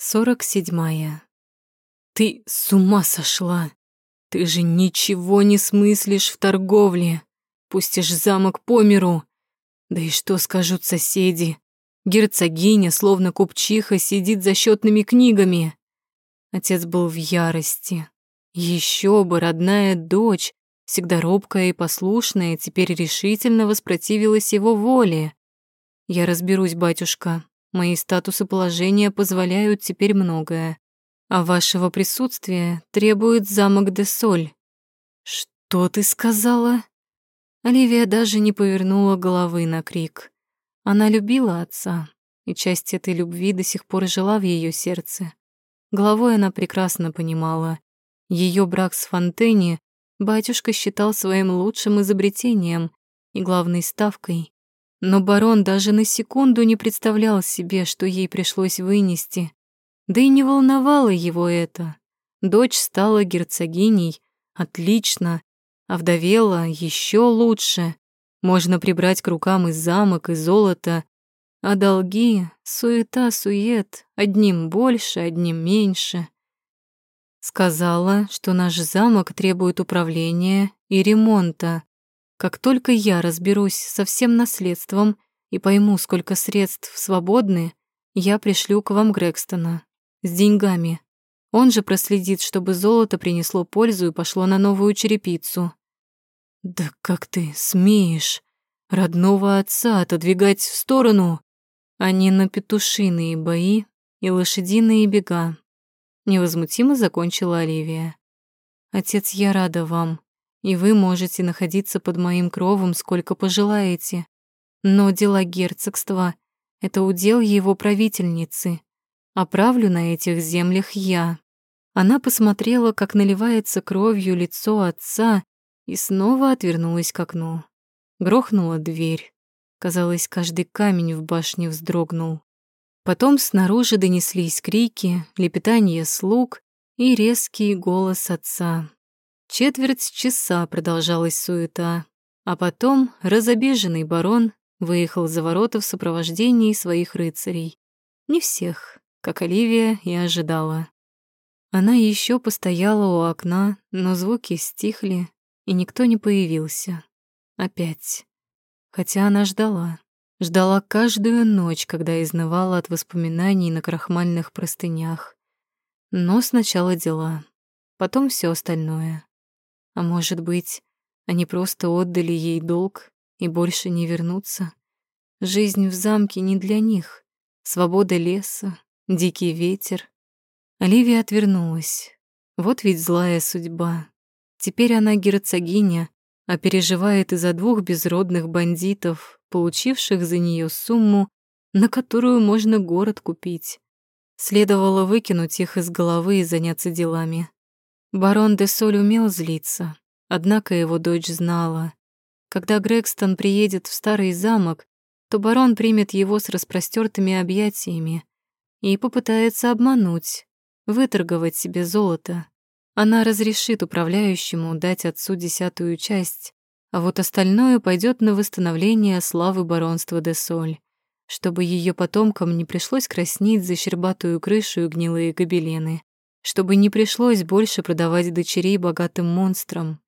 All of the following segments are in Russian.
Сорок седьмая. Ты с ума сошла. Ты же ничего не смыслишь в торговле. Пустишь замок по миру. Да и что скажут соседи? Герцогиня, словно купчиха, сидит за счетными книгами. Отец был в ярости. Еще бы, родная дочь, всегда робкая и послушная, теперь решительно воспротивилась его воле. «Я разберусь, батюшка. Мои статусы положения позволяют теперь многое. А вашего присутствия требует замок де Соль». «Что ты сказала?» Оливия даже не повернула головы на крик. Она любила отца, и часть этой любви до сих пор жила в ее сердце. Головой она прекрасно понимала. Ее брак с Фонтени батюшка считал своим лучшим изобретением и главной ставкой. Но барон даже на секунду не представлял себе, что ей пришлось вынести. Да и не волновало его это. Дочь стала герцогиней. Отлично. А вдовела еще лучше. Можно прибрать к рукам и замок, и золото. А долги — суета-сует. Одним больше, одним меньше. Сказала, что наш замок требует управления и ремонта. Как только я разберусь со всем наследством и пойму, сколько средств свободны, я пришлю к вам Грегстона с деньгами. Он же проследит, чтобы золото принесло пользу и пошло на новую черепицу. Да как ты смеешь родного отца отодвигать в сторону, а не на петушиные бои и лошадиные бега? невозмутимо закончила Оливия. Отец, я рада вам, и вы можете находиться под моим кровом сколько пожелаете. Но дела герцогства — это удел его правительницы, а правлю на этих землях я. Она посмотрела, как наливается кровью лицо отца, и снова отвернулась к окну. Грохнула дверь. Казалось, каждый камень в башне вздрогнул. Потом снаружи донеслись крики, лепетание слуг и резкий голос отца. Четверть часа продолжалась суета, а потом разобиженный барон выехал за ворота в сопровождении своих рыцарей. Не всех, как Оливия и ожидала. Она еще постояла у окна, но звуки стихли, и никто не появился. Опять. Хотя она ждала. Ждала каждую ночь, когда изнывала от воспоминаний на крахмальных простынях. Но сначала дела, потом все остальное. А может быть, они просто отдали ей долг и больше не вернутся? Жизнь в замке не для них. Свобода леса, дикий ветер. Оливия отвернулась. Вот ведь злая судьба. Теперь она герцогиня, а переживает из-за двух безродных бандитов, получивших за нее сумму, на которую можно город купить. Следовало выкинуть их из головы и заняться делами. Барон де Соль умел злиться, однако его дочь знала. Когда Грегстон приедет в старый замок, то барон примет его с распростертыми объятиями и попытается обмануть, выторговать себе золото. Она разрешит управляющему дать отцу десятую часть, а вот остальное пойдет на восстановление славы баронства де Соль, чтобы ее потомкам не пришлось краснеть за щербатую крышу и гнилые гобелены, чтобы не пришлось больше продавать дочерей богатым монстрам.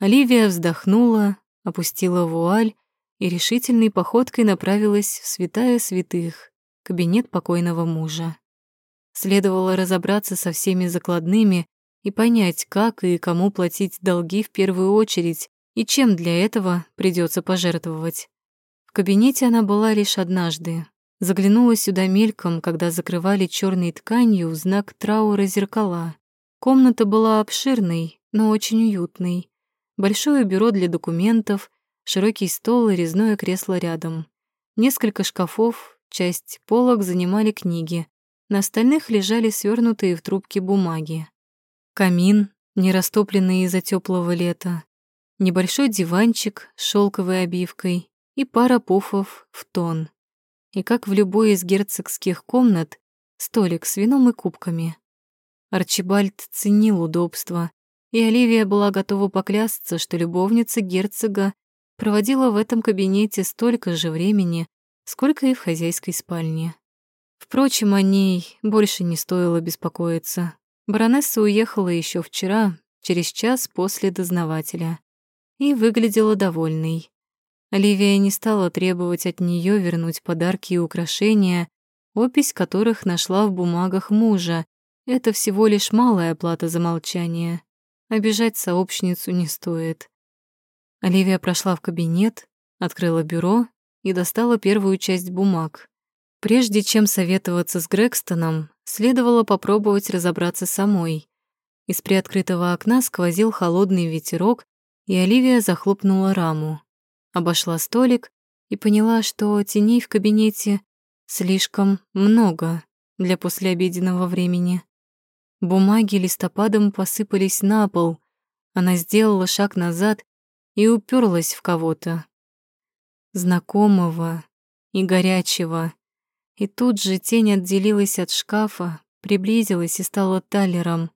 Оливия вздохнула, опустила вуаль и решительной походкой направилась в святая святых, кабинет покойного мужа. Следовало разобраться со всеми закладными и понять, как и кому платить долги в первую очередь, и чем для этого придется пожертвовать. В кабинете она была лишь однажды. Заглянула сюда мельком, когда закрывали черной тканью знак траура зеркала. Комната была обширной, но очень уютной. Большое бюро для документов, широкий стол и резное кресло рядом. Несколько шкафов, часть полок занимали книги. На остальных лежали свернутые в трубки бумаги. Камин, не растопленный из-за теплого лета, небольшой диванчик с шелковой обивкой и пара пуфов в тон. И как в любой из герцогских комнат, столик с вином и кубками. Арчибальд ценил удобство, и Оливия была готова поклясться, что любовница герцога проводила в этом кабинете столько же времени, сколько и в хозяйской спальне. Впрочем, о ней больше не стоило беспокоиться. Баронесса уехала еще вчера, через час после дознавателя, и выглядела довольной. Оливия не стала требовать от нее вернуть подарки и украшения, опись которых нашла в бумагах мужа. Это всего лишь малая плата за молчание. Обижать сообщницу не стоит. Оливия прошла в кабинет, открыла бюро и достала первую часть бумаг. Прежде чем советоваться с Грегстоном, следовало попробовать разобраться самой. Из приоткрытого окна сквозил холодный ветерок, и Оливия захлопнула раму. Обошла столик и поняла, что теней в кабинете слишком много для послеобеденного времени. Бумаги листопадом посыпались на пол. Она сделала шаг назад и уперлась в кого-то. Знакомого и горячего. И тут же тень отделилась от шкафа, приблизилась и стала талером.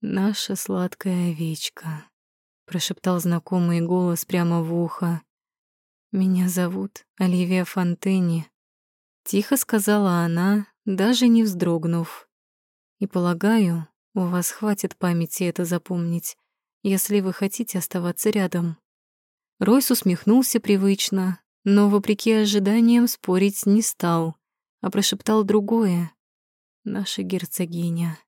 «Наша сладкая овечка», — прошептал знакомый голос прямо в ухо. «Меня зовут Оливия Фонтени», — тихо сказала она, даже не вздрогнув. «И полагаю, у вас хватит памяти это запомнить, если вы хотите оставаться рядом». Ройс усмехнулся привычно, но, вопреки ожиданиям, спорить не стал а прошептал другое. «Наша герцогиня».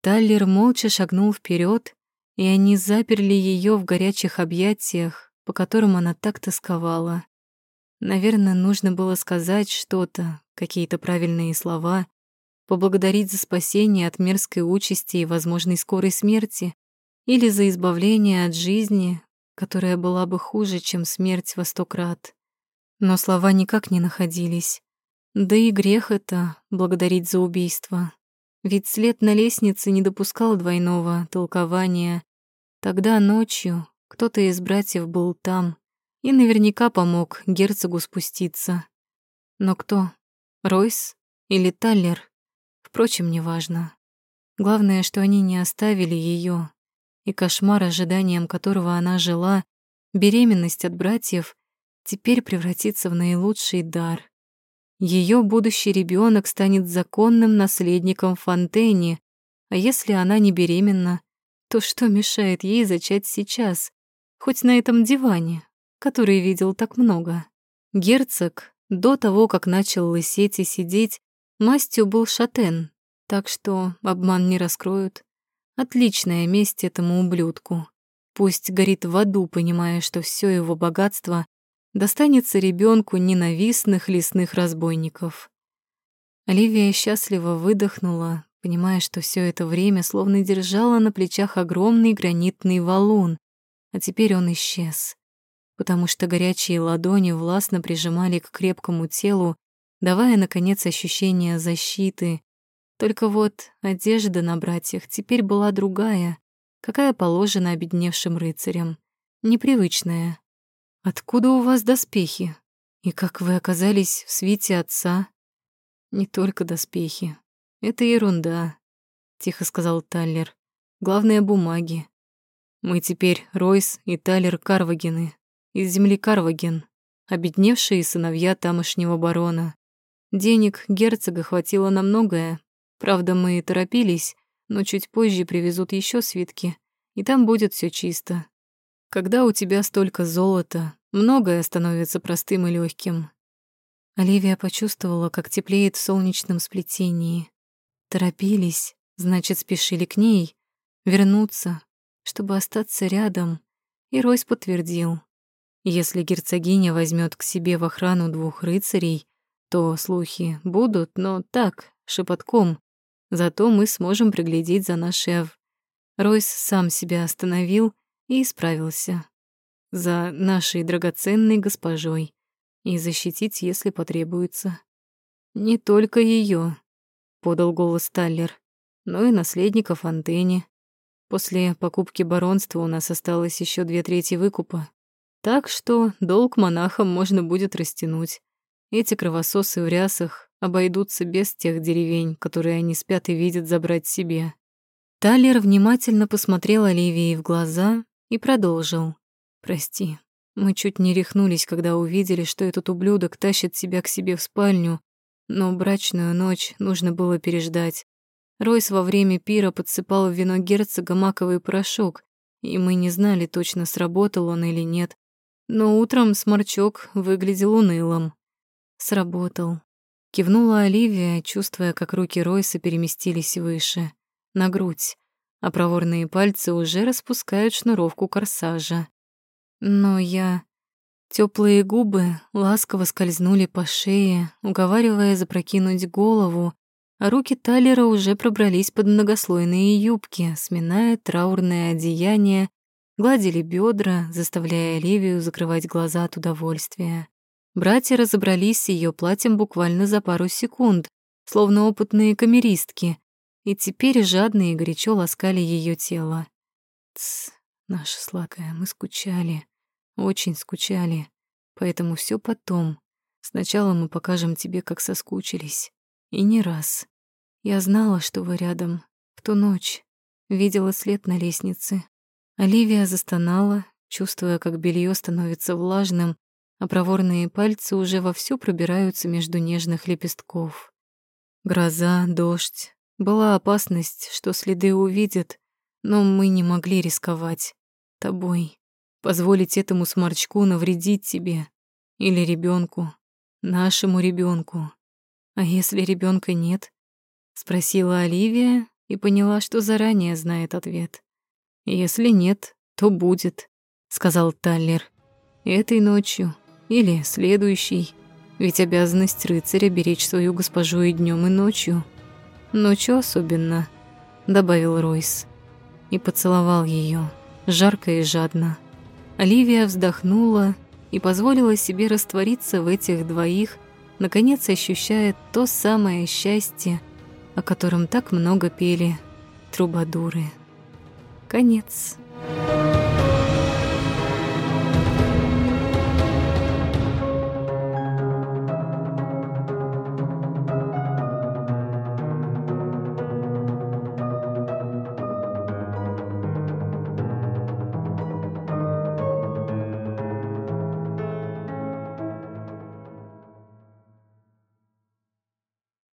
Таллер молча шагнул вперед, и они заперли ее в горячих объятиях, по которым она так тосковала. Наверное, нужно было сказать что-то, какие-то правильные слова, поблагодарить за спасение от мерзкой участи и возможной скорой смерти или за избавление от жизни, которая была бы хуже, чем смерть во сто крат. Но слова никак не находились. Да и грех это — благодарить за убийство. Ведь след на лестнице не допускал двойного толкования. Тогда ночью кто-то из братьев был там и наверняка помог герцогу спуститься. Но кто? Ройс или Таллер? Впрочем, неважно. Главное, что они не оставили ее, и кошмар, ожиданием которого она жила, беременность от братьев, теперь превратится в наилучший дар — ее будущий ребенок станет законным наследником Фонтени, а если она не беременна, то что мешает ей зачать сейчас, хоть на этом диване, который видел так много? Герцог, до того, как начал лысеть и сидеть, мастью был шатен, так что обман не раскроют. Отличная месть этому ублюдку. Пусть горит в аду, понимая, что все его богатство достанется ребенку ненавистных лесных разбойников. Оливия счастливо выдохнула, понимая, что все это время словно держала на плечах огромный гранитный валун, а теперь он исчез, потому что горячие ладони властно прижимали к крепкому телу, давая, наконец, ощущение защиты. Только вот одежда на братьях теперь была другая, какая положена обедневшим рыцарям, непривычная. Откуда у вас доспехи? И как вы оказались в свите отца? Не только доспехи. Это ерунда, тихо сказал Таллер. Главное бумаги. Мы теперь Ройс и Таллер Карвагены из земли Карваген, обедневшие сыновья тамошнего барона. Денег герцога хватило на многое. Правда, мы торопились, но чуть позже привезут еще свитки, и там будет все чисто. Когда у тебя столько золота, многое становится простым и легким. Оливия почувствовала, как теплеет в солнечном сплетении. Торопились, значит, спешили к ней, вернуться, чтобы остаться рядом. И Ройс подтвердил. Если герцогиня возьмет к себе в охрану двух рыцарей, то слухи будут, но так, шепотком. Зато мы сможем приглядеть за нашей Ав. Ройс сам себя остановил и справился. За нашей драгоценной госпожой. И защитить, если потребуется. Не только ее, подал голос Таллер, но и наследника Фонтени. После покупки баронства у нас осталось еще две трети выкупа. Так что долг монахам можно будет растянуть. Эти кровососы в рясах обойдутся без тех деревень, которые они спят и видят забрать себе. Талер внимательно посмотрел Оливии в глаза и продолжил. «Прости, мы чуть не рехнулись, когда увидели, что этот ублюдок тащит себя к себе в спальню, но брачную ночь нужно было переждать. Ройс во время пира подсыпал в вино герцога маковый порошок, и мы не знали точно, сработал он или нет. Но утром сморчок выглядел унылым. Сработал. Кивнула Оливия, чувствуя, как руки Ройса переместились выше, на грудь, а проворные пальцы уже распускают шнуровку корсажа. Но я... Теплые губы ласково скользнули по шее, уговаривая запрокинуть голову, руки Талера уже пробрались под многослойные юбки, сминая траурное одеяние, гладили бедра, заставляя Оливию закрывать глаза от удовольствия. Братья разобрались с ее платьем буквально за пару секунд, словно опытные камеристки, и теперь жадно и горячо ласкали ее тело. Тсс, наша сладкая, мы скучали, очень скучали, поэтому все потом. Сначала мы покажем тебе, как соскучились. И не раз. Я знала, что вы рядом. В ту ночь. Видела след на лестнице. Оливия застонала, чувствуя, как белье становится влажным, а проворные пальцы уже вовсю пробираются между нежных лепестков. Гроза, дождь. Была опасность, что следы увидят, но мы не могли рисковать. Тобой. Позволить этому сморчку навредить тебе. Или ребенку, Нашему ребенку. «А если ребенка нет?» — спросила Оливия и поняла, что заранее знает ответ. «Если нет, то будет», — сказал Таллер. «Этой ночью или следующей, ведь обязанность рыцаря беречь свою госпожу и днем, и ночью. Ночью особенно», — добавил Ройс. И поцеловал ее, жарко и жадно. Оливия вздохнула и позволила себе раствориться в этих двоих, наконец ощущает то самое счастье, о котором так много пели трубадуры. Конец. Конец.